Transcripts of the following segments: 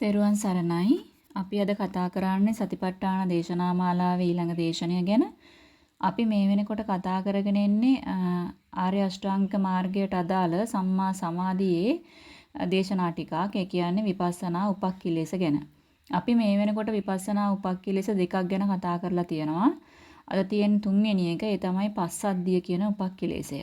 තෙරුවන් සරණයි. අපි අද කතා කරන්නේ සතිපට්ඨාන දේශනා මාලාවේ ඊළඟ දේශනය ගැන. අපි මේ වෙනකොට කතා කරගෙන ඉන්නේ ආර්ය අෂ්ටාංගික මාර්ගයට අදාළ සම්මා සමාධියේ දේශනා ටිකක්. ඒ කියන්නේ විපස්සනා උපක්ඛිලේශ ගැන. අපි මේ වෙනකොට විපස්සනා උපක්ඛිලේශ දෙකක් ගැන කතා කරලා තියෙනවා. අද තියෙන තුන්වෙනි එක ඒ තමයි පස්සද්ධිය කියන උපක්ඛිලේශය.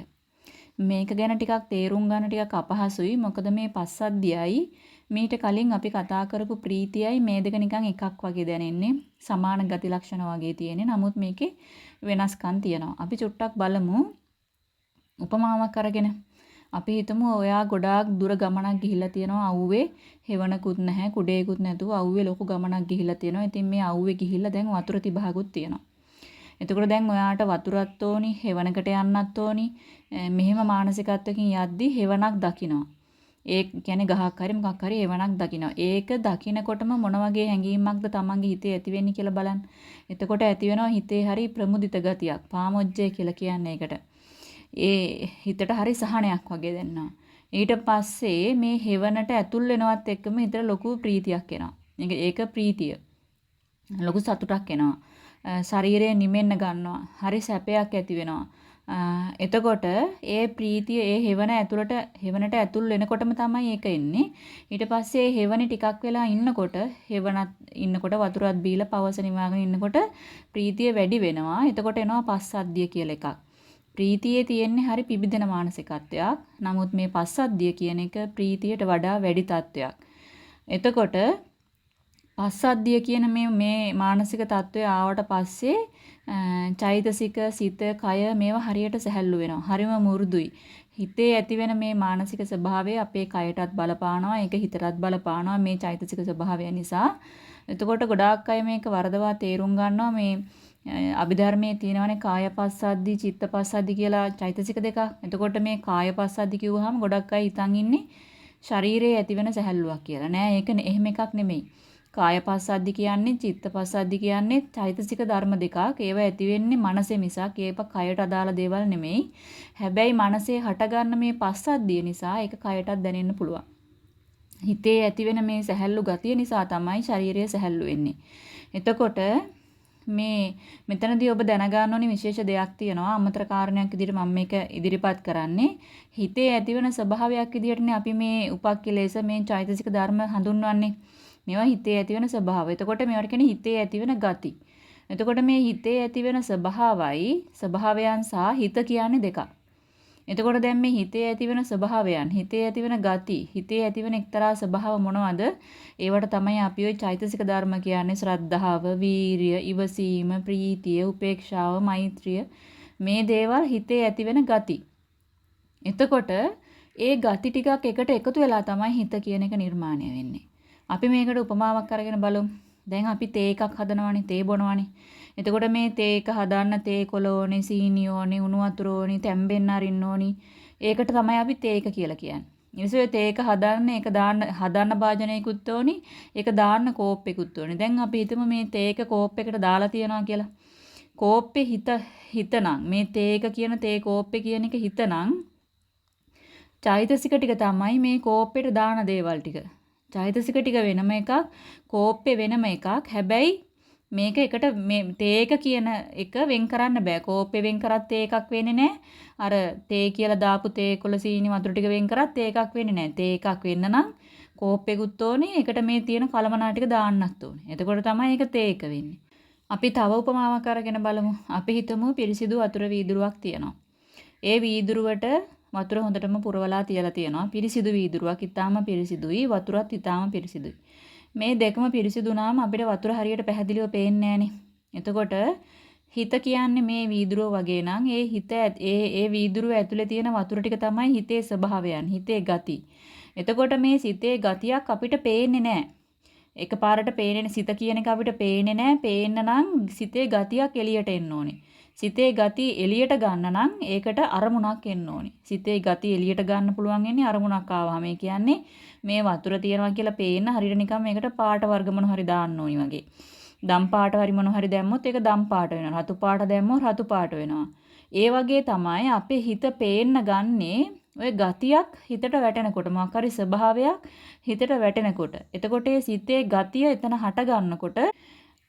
මේක ගැන ටිකක් තේරුම් ගන්න ටිකක් අපහසුයි. මොකද මේ පස්සද්ධියයි මීට කලින් අපි කතා කරපු ප්‍රීතියයි මේ දෙක නිකන් එකක් වගේ දැනෙන්නේ. සමාන ගති ලක්ෂණ වගේ තියෙන්නේ. නමුත් මේකේ වෙනස්කම් තියෙනවා. අපි චුට්ටක් බලමු උපමාවක් අරගෙන. අපි හිතමු ඔයා ගොඩාක් දුර ගමනක් ගිහිල්ලා තියෙනවා අවුවේ හෙවණකුත් නැහැ කුඩේකුත් නැතුව අවුවේ ලොකු ගමනක් ගිහිල්ලා තියෙනවා. ඉතින් මේ අවුවේ ගිහිල්ලා දැන් වතුර තිබහකුත් තියෙනවා. එතකොට දැන් ඔයාට වතුරත් ඕනි, හෙවණකට යන්නත් ඕනි. මෙහෙම මානසිකත්වකින් යද්දි හෙවණක් දකිනවා. ඒ කියන්නේ ගහක් හරි මොකක් හරි එවණක් දකිනවා. ඒක දකිනකොටම මොන වගේ හැඟීමක්ද තමන්ගේ හිතේ ඇති වෙන්නේ කියලා බලන්න. එතකොට ඇති වෙනවා හිතේ හරි ප්‍රමුදිත ගතියක්. පාමොජ්ජය කියලා කියන්නේ ඒකට. ඒ හිතට හරි සහනයක් වගේ දෙන්නවා. ඊට පස්සේ මේ හෙවණට ඇතුල් වෙනවත් එක්කම හිතට ලොකු ප්‍රීතියක් එනවා. ඒක ප්‍රීතිය. ලොකු සතුටක් එනවා. ශරීරය නිමෙන්න ගන්නවා. හරි සැපයක් ඇති වෙනවා. එතකොට ඒ ප්‍රීතිය ඒ හෙවණ ඇතුළට හෙවණට ඇතුල් වෙනකොටම තමයි ඒක එන්නේ. ඊට පස්සේ හෙවණි ටිකක් වෙලා ඉන්නකොට හෙවණත් ඉන්නකොට වතුරත් බීලා පවස නිවාගෙන ඉන්නකොට ප්‍රීතිය වැඩි වෙනවා. එතකොට එනවා පස්සද්ධිය කියලා එකක්. ප්‍රීතියේ තියෙන්නේ හරි පිබිදෙන මානසිකත්වයක්. නමුත් මේ පස්සද්ධිය කියන එක ප්‍රීතියට වඩා වැඩි තත්වයක්. එතකොට පස්සද්ධිය කියන මේ මේ මානසික තත්වය ආවට පස්සේ චෛතසික සිත කය මේවා හරියට සැහැල්ලු වෙනවා. හරිම මුරුදුයි. හිතේ ඇතිවෙන මේ මානසික ස්වභාවය අපේ කයටත් බලපානවා. ඒක හිතටත් බලපානවා මේ චෛතසික ස්වභාවය නිසා. එතකොට ගොඩාක් අය මේක වරදවා තේරුම් ගන්නවා මේ අභිධර්මයේ තියෙනවානේ කායපස්සද්දි චිත්තපස්සද්දි කියලා චෛතසික දෙකක්. එතකොට මේ කායපස්සද්දි කිව්වහම ගොඩක් අය හිතන් ඉන්නේ ශරීරයේ ඇතිවෙන සැහැල්ලුවක් කියලා. නෑ ඒක එහෙම එකක් නෙමෙයි. කායපස්සද්දි කියන්නේ චිත්තපස්සද්දි කියන්නේ චෛතසික ධර්ම දෙකක්. ඒව ඇති වෙන්නේ මනසේ මිසක් ඒව කයට අදාළ දේවල් නෙමෙයි. හැබැයි මනසේ හටගන්න මේ පස්සද්දිය නිසා ඒක කයටත් දැනෙන්න පුළුවන්. හිතේ ඇතිවෙන මේ සැහැල්ලු ගතිය නිසා තමයි ශරීරය සැහැල්ලු වෙන්නේ. එතකොට මේ මෙතනදී ඔබ දැනගන්න ඕනි විශේෂ දෙයක් තියෙනවා අමතර කාරණයක් විදිහට මම මේක ඉදිරිපත් කරන්නේ හිතේ ඇතිවන ස්වභාවයක් විදිහටනේ අපි මේ උපක්ඛිලේශ මේ චෛතසික ධර්ම හඳුන්වන්නේ මේවා හිතේ ඇතිවෙන ස්වභාවය. එතකොට මේවට කියන්නේ හිතේ ඇතිවෙන ගති. එතකොට මේ හිතේ ඇතිවෙන ස්වභාවයි ස්වභාවයන් සහ හිත කියන්නේ දෙකක්. එතකොට දැන් මේ හිතේ ඇතිවෙන ස්වභාවයන්, හිතේ ඇතිවෙන ගති, හිතේ ඇතිවෙන එක්තරා ස්වභාව මොනවද? ඒවට තමයි අපි ওই චෛතසික ධර්ම කියන්නේ ශ්‍රද්ධාව, වීරිය, ඉවසීම, ප්‍රීතිය, උපේක්ෂාව, මෛත්‍රිය මේ දේවල් හිතේ ඇතිවෙන ගති. එතකොට ඒ ගති ටිකක් එකට එකතු වෙලා තමයි හිත කියන එක නිර්මාණය වෙන්නේ. අපි මේකට උපමාවක් අරගෙන බලමු. දැන් අපි තේ එකක් හදනවානේ තේ බොනවානේ. එතකොට මේ තේ එක හදන්න තේ කොළ ඕනේ, සීනි ඕනේ, උණු වතුර ඕනේ, තැම්බෙන්න අරින්න ඕනේ. ඒකට තමයි අපි තේ එක කියලා කියන්නේ. ඊටසේ තේ එක හදන්න ඒක දාන්න හදන්න භාජනයකුත් ඕනේ. ඒක දාන්න කෝප්පෙකුත් ඕනේ. දැන් අපි හිතමු මේ තේ එක කෝප්පෙකට දාලා තියනවා කියලා. කෝප්පේ හිත හිතනම් මේ තේ එක කියන තේ කෝප්පේ කියන එක හිතනම් චෛතසික ටික තමයි මේ කෝප්පෙට දාන දේවල් ටික. චෛතසික ටික වෙනම එකක්, කෝප්පේ වෙනම එකක්. හැබැයි මේක එකට මේ තේක කියන එක වෙන් කරන්න බෑ. කෝප්පේ වෙන් කරත් තේ එකක් වෙන්නේ නැහැ. අර තේ කියලා දාපු තේ කොළ සීනි වතුර ටික වෙන් කරත් තේ එකක් වෙන්නේ නැහැ. තේ එකක් වෙන්න නම් කෝප්පෙකුත් ඕනේ. ඒකට මේ තියෙන කලමනා ටික දාන්නත් ඕනේ. එතකොට තමයි ඒක තේ එක වෙන්නේ. අපි තව උපමාවක් අරගෙන බලමු. අපි හිතමු පිරිසිදු වතුර වීදුරුවක් තියෙනවා. ඒ වීදුරුවට වතුර හොඳටම පුරවලා තියලා තියෙනවා. පිරිසිදු වීදුරුවක් ඉතාම පිරිසිදුයි, වතුරත් ඉතාම පිරිසිදුයි. මේ දෙකම පිරිසිදු වුණාම අපිට වතුර හරියට පැහැදිලිව පේන්නේ එතකොට හිත කියන්නේ මේ වීදුරුව වගේ නම් ඒ හිත ඒ ඒ වීදුරුව ඇතුලේ තියෙන වතුර ටික තමයි හිතේ ස්වභාවයන්, හිතේ ගති. එතකොට මේ සිතේ ගතියක් අපිට පේන්නේ නැහැ. එකපාරට පේන්නේ සිත කියන එක අපිට පේන්නේ නැහැ. පේන්න නම් සිතේ ගතියක් එළියට එන්න ඕනේ. සිතේ ගති එළියට ගන්න නම් ඒකට අරමුණක් එන්න ඕනේ. සිතේ ගති එළියට ගන්න පුළුවන් වෙන්නේ අරමුණක් ආවම. ඒ කියන්නේ මේ වතුර තියනවා කියලා පේන්න හරියට නිකන් මේකට පාට වර්ග මොන හරි දාන්න ඕනි වගේ. දම් පාට හරි මොන හරි දැම්මොත් ඒක දම් පාට වෙනවා. රතු පාට දැම්මොත් රතු පාට වෙනවා. ඒ වගේ තමයි අපේ හිත පේන්න ගන්නේ ඔය ගතියක් හිතට වැටෙනකොට මොකක් හරි ස්වභාවයක් හිතට වැටෙනකොට එතකොට ඒ සිතේ ගතිය එතන හට ගන්නකොට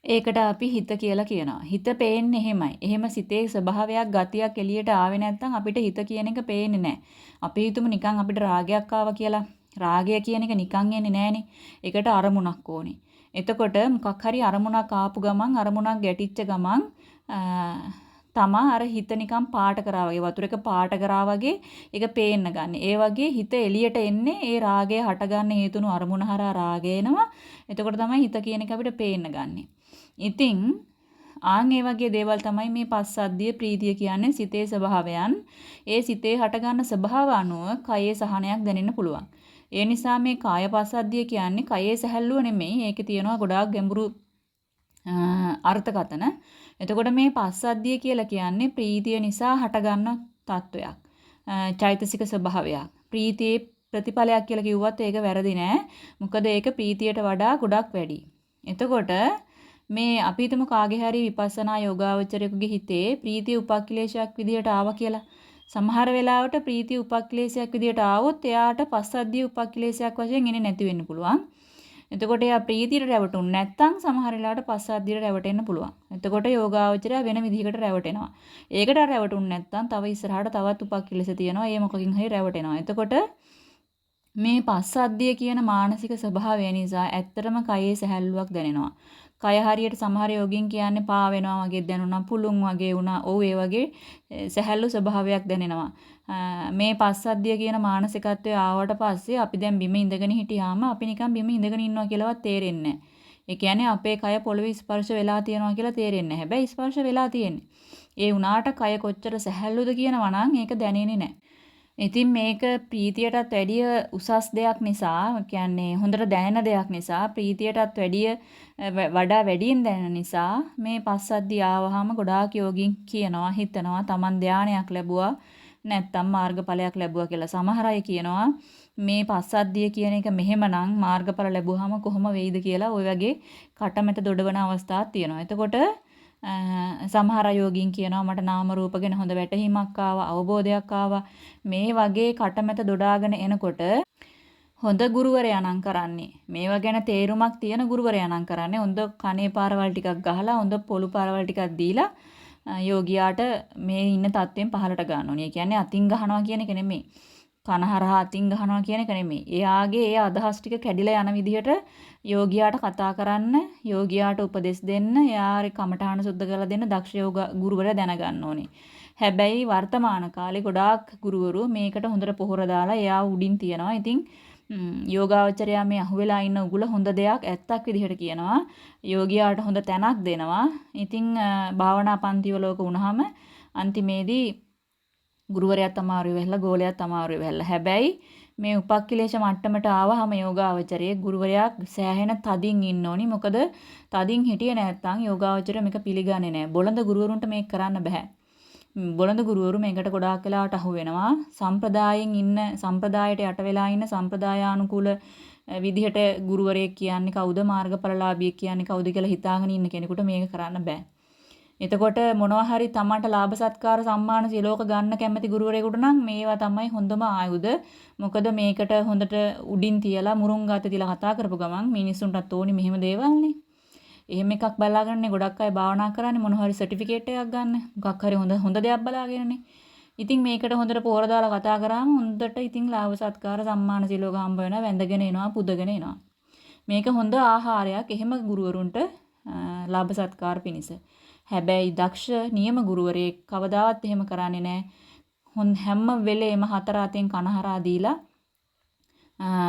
ඒකට අපි හිත කියලා කියනවා. හිත පේන්නේ එහෙමයි. එහෙම සිතේ ස්වභාවයක් ගතියක් එළියට ආවේ නැත්නම් අපිට හිත කියන එක පේන්නේ නැහැ. අපි හිතමු නිකන් අපිට රාගයක් ආවා කියලා. රාගය කියන එක නිකන් එන්නේ නැහනේ. ඒකට අරමුණක් ඕනේ. එතකොට මොකක් හරි අරමුණක් ආපු ගමන් අරමුණක් ගැටිච්ච ගමන් තමා අර හිත නිකන් පාට කරා වගේ වතුරක පාට කරා වගේ ඒක පේන්න ගන්න. ඒ වගේ හිත එළියට එන්නේ ඒ රාගය හටගන්න හේතුණු අරමුණ හරහා රාගය එනවා. එතකොට තමයි හිත කියන එක අපිට පේන්න ගන්නෙ. ඉතින් ආන් ඒ වගේ දේවල් තමයි මේ පස්සද්ධිය ප්‍රීතිය කියන්නේ සිතේ ස්වභාවයන්. ඒ සිතේ හටගන්න ස්වභාව අනුව කයේ සහනයක් දැනෙන්න පුළුවන්. ඒ නිසා මේ කාය පස්සද්ධිය කියන්නේ කයේ සැහැල්ලුව නෙමෙයි. ඒකේ තියෙනවා ගොඩාක් ගැඹුරු අර්ථකතන. එතකොට මේ පස්සද්ධිය කියලා කියන්නේ ප්‍රීතිය නිසා හටගන්න තත්වයක්. චෛතසික ස්වභාවයක්. ප්‍රීතියේ ප්‍රතිඵලයක් කියලා කිව්වත් ඒක වැරදි නෑ. මොකද ඒක ප්‍රීතියට වඩා ගොඩක් වැඩි. එතකොට මේ අපි හිතමු කාගේ හරි විපස්සනා යෝගාවචරයෙකුගේ හිතේ ප්‍රීතිය උපක්ලේශයක් විදියට ආවා කියලා. සමහර වෙලාවට ප්‍රීතිය උපක්ලේශයක් විදියට ආවොත් එයාට පස්සද්ධිය උපක්ලේශයක් වශයෙන් එන්නේ නැති වෙන්න පුළුවන්. එතකොට එයා ප්‍රීතියට රැවටුනේ නැත්නම් සමහර වෙලාවට පස්සද්ධියට රැවටෙන්න පුළුවන්. එතකොට යෝගාවචරය වෙන විදිහකට රැවටෙනවා. ඒකට රැවටුනේ නැත්නම් තව ඉස්සරහට තවත් උපක්ඛිලස තියෙනවා. ඒ මොකකින් හරි රැවටෙනවා. එතකොට මේ පස්සද්ධිය කියන මානසික ස්වභාවය නිසා ඇත්තටම කයේ සැහැල්ලුවක් දැනෙනවා. කය හරියට සමහර යෝගින් කියන්නේ පා වෙනවා වගේ දැනුණා පුළුන් වගේ වුණා. ඔව් ඒ වගේ සැහැල්ලු ස්වභාවයක් දැනෙනවා. මේ පස්සද්ධිය කියන මානසිකත්වය ආවට පස්සේ අපි දැන් බිම ඉඳගෙන හිටියාම අපි නිකන් බිම ඉඳගෙන ඉන්නවා කියලාවත් තේරෙන්නේ නැහැ. ඒ කියන්නේ අපේ කය පොළවේ ස්පර්ශ වෙලා තියෙනවා කියලා තේරෙන්නේ නැහැ. හැබැයි ස්පර්ශ වෙලා තියෙන්නේ. ඒ උනාට කය කොච්චර සැහැල්ලුද කියනවා නම් ඒක දැනෙන්නේ නැහැ. ඉතින් මේක ප්‍රීතියටත් වැඩිය උසස් දෙයක් නිසා, කියන්නේ හොඳට දැනෙන දෙයක් නිසා, ප්‍රීතියටත් වැඩිය වඩා වැඩියෙන් දැනෙන නිසා මේ පස්සද්ධිය ආවහම ගොඩාක් යෝගින් කියනවා, හිතනවා, Taman ධානයක් ලැබුවා නැත්තම් මාර්ගඵලයක් ලැබුවා කියලා. සමහර අය කියනවා මේ පස්සද්ධිය කියන එක මෙහෙමනම් මාර්ගඵල ලැබුවාම කොහොම වෙයිද කියලා ওই වගේ කටමැට දොඩවන අවස්ථාවක් තියෙනවා. එතකොට සමහර යෝගීන් කියනවා මට නාම රූප ගැන හොඳ වැටහීමක් ආවා අවබෝධයක් ආවා මේ වගේ කටමැත දොඩාගෙන එනකොට හොඳ ගුරුවරයා නම් කරන්නේ මේවා ගැන තේරුමක් තියෙන ගුරුවරයා නම් කරන්නේ හොඳ කනේ පාරවල් ටිකක් ගහලා හොඳ පොළු පාරවල් ටිකක් දීලා යෝගියාට මේ ඉන්න තත්ත්වයෙන් පහලට ගන්න ඕනේ. ඒ කියන්නේ අතින් ගහනවා කියන එක නෙමෙයි. කන හරහා අතින් ගහනවා කියන එක නෙමෙයි. එයාගේ ඒ අදහස් ටික කැඩිලා යන විදිහට යෝගියාට කතා කරන්න, යෝගියාට උපදෙස් දෙන්න, එයාගේ කමඨාන සුද්ධ කරලා දෙන්න දක්ෂ යෝග ගුරුවරයා දැනගන්න ඕනේ. හැබැයි වර්තමාන කාලේ ගොඩාක් ගුරුවරු මේකට හොඳට පොහොර දාලා එයා උඩින් තියනවා. ඉතින් යෝගාවචරයා මේ අහුවෙලා ඉන්න උගුල හොඳ දෙයක් ඇත්තක් විදිහට කියනවා. යෝගියාට හොඳ තැනක් දෙනවා. ඉතින් භාවනා පන්තිවලක වුණාම අන්තිමේදී ගුරුවරයාත් අමාරු වෙලා ගෝලයාත් අමාරු වෙලා. හැබැයි මේ උපක්ඛිලේශ මට්ටමට ආවහම යෝගාවචරයේ ගුරුවරයා සෑහෙන තදින් ඉන්න ඕනි. මොකද තදින් හිටියේ නැත්නම් යෝගාවචරය මේක පිළිගන්නේ නැහැ. බොළඳ ගුරුවරුන්ට මේක කරන්න බෑ. බොළඳ ගුරුවරු මේකට ගොඩාක් වෙලාවට අහු වෙනවා. සම්ප්‍රදායෙන් ඉන්න සම්ප්‍රදායට යට වෙලා ඉන්න සම්ප්‍රදායානුකූල විදිහට ගුරුවරයෙක් කියන්නේ කවුද මාර්ගඵලලාභියෙක් කියන්නේ කවුද කියලා හිතාගෙන ඉන්න කෙනෙකුට මේක කරන්න බෑ. එතකොට මොනවා හරි තමන්ට ලාභ සත්කාර සම්මාන සිලෝක ගන්න කැමති ගුරුවරයෙකුට නම් මේවා තමයි හොඳම ආයුධ. මොකද මේකට හොඳට උඩින් තියලා මුරුං ගාතේ තියලා කතා කරපු ගමන් මිනිස්සුන්ටත් ඕනි මෙහෙම දේවල්නේ. එහෙම එකක් බලාගන්නේ ගොඩක් අය භාවනා කරන්නේ මොන හරි සර්ටිෆිකේට් එකක් ගන්න. මොකක් හරි හොඳ හොඳ දෙයක් බලාගෙනනේ. ඉතින් මේකට හොඳට පෝර දාලා කතා කරාම හොඳට ඉතින් ලාභ සත්කාර සම්මාන සිලෝක හම්බ වෙනවා වැඳගෙන එනවා පුදගෙන එනවා. මේක හොඳ ආහාරයක් එහෙම ගුරුවරුන්ට ලාභ සත්කාර පිණිස. හැබැයි දක්ෂ නියම ගුරුවරයෙක් කවදාවත් එහෙම කරන්නේ නැහැ. හොන් හැම වෙලේම හතර අතෙන් කනහරා දීලා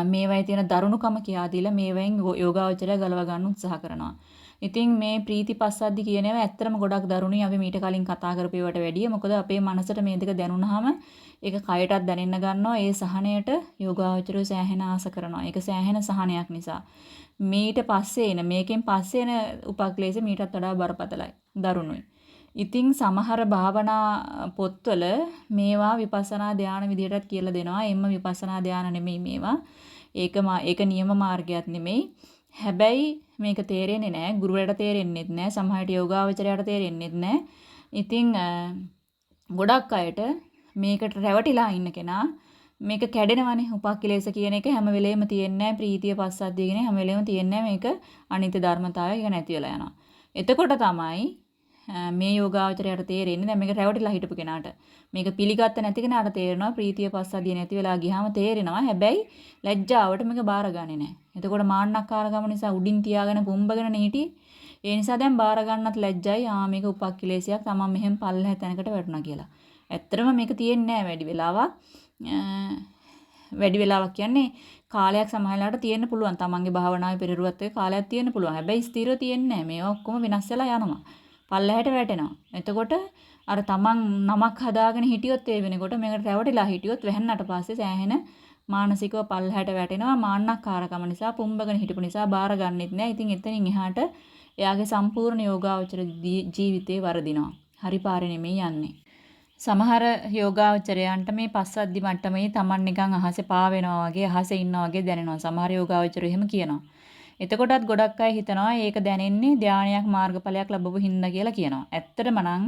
මේවයි තියෙන දරුණුකම කියා දීලා මේවෙන් යෝගාවචරය ගලව ගන්න උත්සාහ කරනවා. ඉතින් මේ ප්‍රීතිපස්සද්දි කියන ඒවා ඇත්තටම ගොඩක් දරුණුයි අපි මීට කලින් කතා කරපේවට වැඩිය. මොකද අපේ මනසට මේ දෙක දැනුණාම ඒක කයටත් දැනෙන්න ගන්නවා. ඒ සහනයට යෝගාවචරය සෑහෙන ආස කරනවා. ඒක සෑහෙන සහනයක් නිසා. මීට පස්සේ එන මේකෙන් පස්සේ එන උපක්ලේශ මීටත් වඩා බරපතලයි. දරුණුයි. ඉතින් සමහර භාවනා පොත්වල මේවා විපස්සනා ධානය විදිහටත් කියලා දෙනවා. එම්ම විපස්සනා ධානය නෙමෙයි මේවා. ඒක ඒක නියම මාර්ගයක් නෙමෙයි. හැබැයි මේක තේරෙන්නේ නැහැ. ගුරුවරයාට තේරෙන්නේත් නැහැ. සමහරට යෝගාවචරයට තේරෙන්නේත් නැහැ. ඉතින් ගොඩක් අයට මේකට රැවටිලා ඉන්න කෙනා මේක කැඩෙනවනේ උපක්ඛිලේශ කියන එක හැම වෙලෙම තියෙන්නේ ප්‍රීතිය පස්සද්ධිය කියන හැම වෙලෙම තියෙන්නේ මේක අනිත්‍ය ධර්මතාවය එක නැති වෙලා යනවා. එතකොට තමයි මේ යෝගාවචරයට තේරෙන්නේ දැන් මේක රැවටිලා හිටපු කෙනාට. මේක පිළිගත්ත නැති කෙනාට තේරෙනවා ප්‍රීතිය පස්සද්ධිය නැති වෙලා ගියාම තේරෙනවා. හැබැයි ලැජ්ජාවට මේක බාරගන්නේ නැහැ. එතකොට මාන්නක්කාරකම නිසා උඩින් තියාගෙන පුම්බගෙන නීටි. ඒ නිසා දැන් බාර ගන්නත් ලැජ්ජයි. ආ මේක උපක්ඛිලේශයක්. තමන් මෙහෙම පල්ලහැ තැනකට වැටුණා කියලා. ඇත්තටම මේක තියෙන්නේ නැහැ වැඩි වෙලාවක්. වැඩි වෙලාවක් කියන්නේ කාලයක් සමහරලාට තියෙන්න පුළුවන්. තමන්ගේ භාවනාවේ පෙරරුවත් ඒ කාලයක් තියෙන්න පුළුවන්. හැබැයි ස්ථිරව තියෙන්නේ නැහැ. මේවා ඔක්කොම වෙනස් වෙලා යනවා. පල්ලහැට වැටෙනවා. එතකොට අර තමන් නමක් හදාගෙන හිටියොත් ඒ වෙනකොට මේකට රැවටිලා හිටියොත් වැහෙන්නට පස්සේ සෑහෙන මානසිකව පල්ලහැට වැටෙනවා. මාන්නක්කාරකම නිසා පුම්බගෙන හිටපු නිසා බාර ගන්නෙත් නැහැ. ඉතින් එතනින් එහාට එයාගේ සම්පූර්ණ යෝගාවචර ජීවිතේ වරදිනවා. හරි පාරේ නෙමෙයි යන්නේ. සමහර යෝගාවචරයන්ට මේ පස්සද්ධි මට්ටමේ Taman නිකන් අහසේ පා වෙනවා වගේ අහසේ ඉන්නවා වගේ දැනෙනවා. සමහර යෝගාවචරය එහෙම කියනවා. එතකොටත් ගොඩක් අය හිතනවා ඒක දැනෙන්නේ ධානයක් මාර්ගඵලයක් ලැබුව හින්දා කියලා කියනවා. ඇත්තටම නම්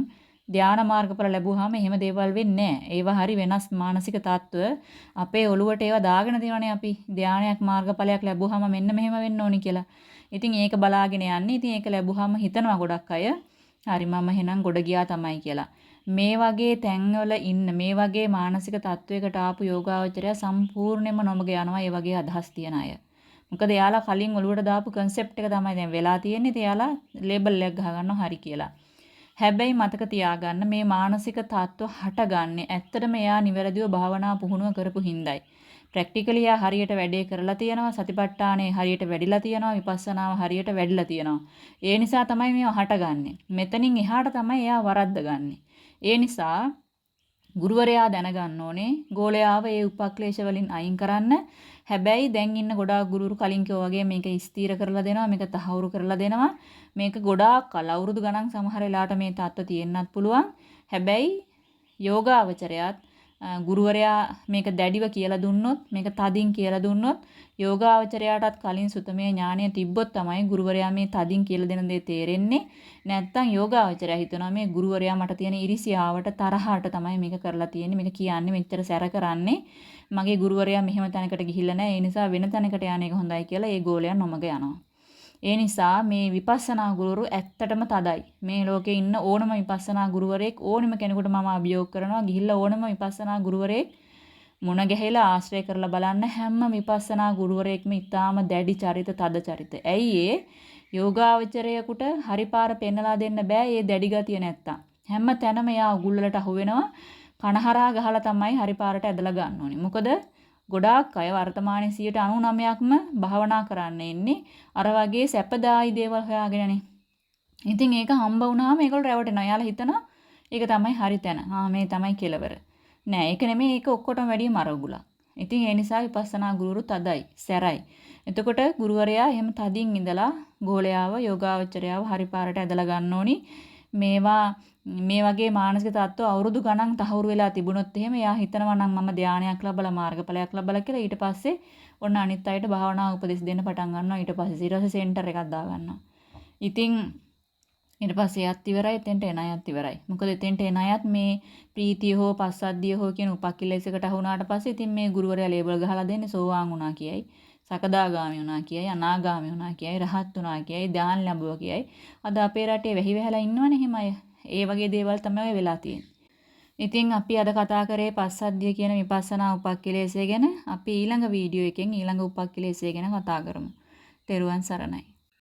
ධානා මාර්ගඵල ලැබුවාම එහෙම දේවල් වෙන්නේ නැහැ. ඒවා හරි වෙනස් මානසික තත්ත්ව අපේ ඔළුවට ඒවා දාගෙන තියෙනවානේ අපි. ධානයක් මාර්ගඵලයක් ලැබුවාම මෙන්න මෙහෙම වෙන්න ඕනි කියලා. ඉතින් ඒක බලාගෙන යන්නේ. ඉතින් ඒක ලැබුවාම හිතනවා ගොඩක් අය. හරි මම එහෙනම් ගොඩ ගියා තමයි කියලා. මේ වගේ තැන්වල ඉන්න මේ වගේ මානසික තත්වයකට ආපු යෝගාවචරය සම්පූර්ණයෙන්ම නොමග යනවා ඒ වගේ අදහස් තියන අය. මොකද එයාලා කලින් ඔලුවට දාපු concept එක තමයි දැන් වෙලා තියෙන්නේ. එයාලා ලේබල් එකක් ගහගන්නවා හරි කියලා. හැබැයි මතක තියාගන්න මේ මානසික තත්ත්ව හටගන්නේ ඇත්තටම එයා නිවැරදිව භාවනා පුහුණුව කරපු හින්දායි. ප්‍රැක්ටිකලි එයා හරියට වැඩේ කරලා තියෙනවා සතිපට්ඨානේ හරියට වැඩිලා තියෙනවා විපස්සනාව හරියට වැඩිලා තියෙනවා. ඒ නිසා තමයි මේවා හටගන්නේ. මෙතනින් එහාට තමයි එයා වරද්දගන්නේ. ඒ නිසා ගුරුවරයා දැනගන්න ඕනේ ගෝලයාව ඒ උපක්ලේශ වලින් අයින් කරන්න. හැබැයි දැන් ඉන්න ගොඩාක් ගුරුවරු කලින් කිව්වා වගේ මේක ස්ථීර කරලා දෙනවා, මේක තහවුරු කරලා දෙනවා. මේක ගොඩාක් කල අවුරුදු ගණන් සමහර වෙලාවට මේ தত্ত্ব තියෙන්නත් පුළුවන්. හැබැයි යෝගාවචරයත් ගුරුවරයා මේක දැඩිව කියලා දුන්නොත් මේක තදින් කියලා දුන්නොත් යෝගාවචරයාටත් කලින් සුතමේ ඥානය තිබ්බොත් තමයි ගුරුවරයා මේ තදින් කියලා දෙන දේ තේරෙන්නේ. නැත්තම් යෝගාවචරයා හිතනවා මේ ගුරුවරයා මට තියෙන ඉරිසියාවට තරහට තමයි මේක කරලා තියෙන්නේ. මේක කියන්නේ මෙච්චර සැර කරන්නේ. මගේ ගුරුවරයා මෙහෙම තැනකට ගිහිල්ලා නැහැ. ඒ නිසා වෙන තැනකට යන එක හොඳයි කියලා ඒ ගෝලයා නොමග යනවා. ඒ නිසා මේ විපස්සනා ගුරුවරු ඇත්තටම තදයි. මේ ලෝකේ ඉන්න ඕනම විපස්සනා ගුරුවරයෙක් ඕනම කෙනෙකුට මම අභියෝග කරනවා. ගිහිල්ලා ඕනම විපස්සනා ගුරුවරයෙක් මුණ ගැහිලා ආශ්‍රය කරලා බලන්න හැම විපස්සනා ගුරුවරයෙක්ම ඊටාම දැඩි චරිත තද චරිත. ඇයි ඒ යෝගාවචරයෙකුට හරිපාර පෙන්නලා දෙන්න බෑ මේ දැඩි ගතිය නැත්තම්. හැම තැනම යා උගුල්වලට අහු වෙනවා. කනහරා ගහලා තමයි හරිපාරට ඇදලා ගන්න ඕනේ. මොකද ගොඩාක් අය වර්තමානයේ 99%ක්ම භාවනා කරන්න ඉන්නේ අර වගේ සැපදායි දේවල් හොයාගෙනනේ. ඉතින් ඒක හම්බ වුණාම ඒගොල්ලෝ රැවටෙනවා. යාලා හිතනවා ඒක තමයි හරි තැන. ආ මේ තමයි කෙලවර. නෑ ඒක නෙමෙයි ඒක ඔක්කොටම වැඩිය මරගුලක්. ඉතින් ඒ නිසා විපස්සනා ගුරුවරු තදයි, සැරයි. එතකොට ගුරුවරයා එහෙම තදින් ඉඳලා ගෝලයාව යෝගාවචරයාව හරි පාරට ඇදලා ගන්න ඕනි. මේවා මේ වගේ මානසික තත්ත්ව අවුරුදු ගණන් තහවුරු වෙලා තිබුණොත් එහෙම එයා හිතනවා නම් මම ධානයක් ලබලා මාර්ගඵලයක් ලබලා කියලා ඊට පස්සේ ඔන්න අනිත් අයට භාවනා උපදෙස් දෙන්න පටන් ගන්නවා ඊට පස්සේ ඊට පස්සේ සෙන්ටර් එකක් දා ගන්නවා. ඉතින් ඊට පස්සේ එයත් ඉවරයි එතෙන්ට එන අයත් ඉවරයි. මොකද එතෙන්ට එන අයත් මේ ප්‍රීතිය හෝ පස්සද්ධිය හෝ කියන උපක්ඛිලේශයකට අහු වුණාට පස්සේ ඉතින් මේ ගුරුවරයා ලේබල් ගහලා දෙන්නේ සෝවාන් වුණා කියයි. සකදාගාමි වුණා කියයි, අනාගාමි වුණා කියයි, රහත් වුණා කියයි, ධානය ලැබුවා කියයි. අද අපේ රටේ වැහි වැහලා ඉන්නවනේ එහෙම අය. ඒ වගේ දේවල් තමයි වෙලා තියෙන්නේ. ඉතින් අපි අද කතා කරේ පස්සද්ධිය කියන විපස්සනා උපක්ඛිලේශය ගැන. අපි ඊළඟ වීඩියෝ එකෙන් ඊළඟ උපක්ඛිලේශය ගැන කතා කරමු. තෙරුවන් සරණයි.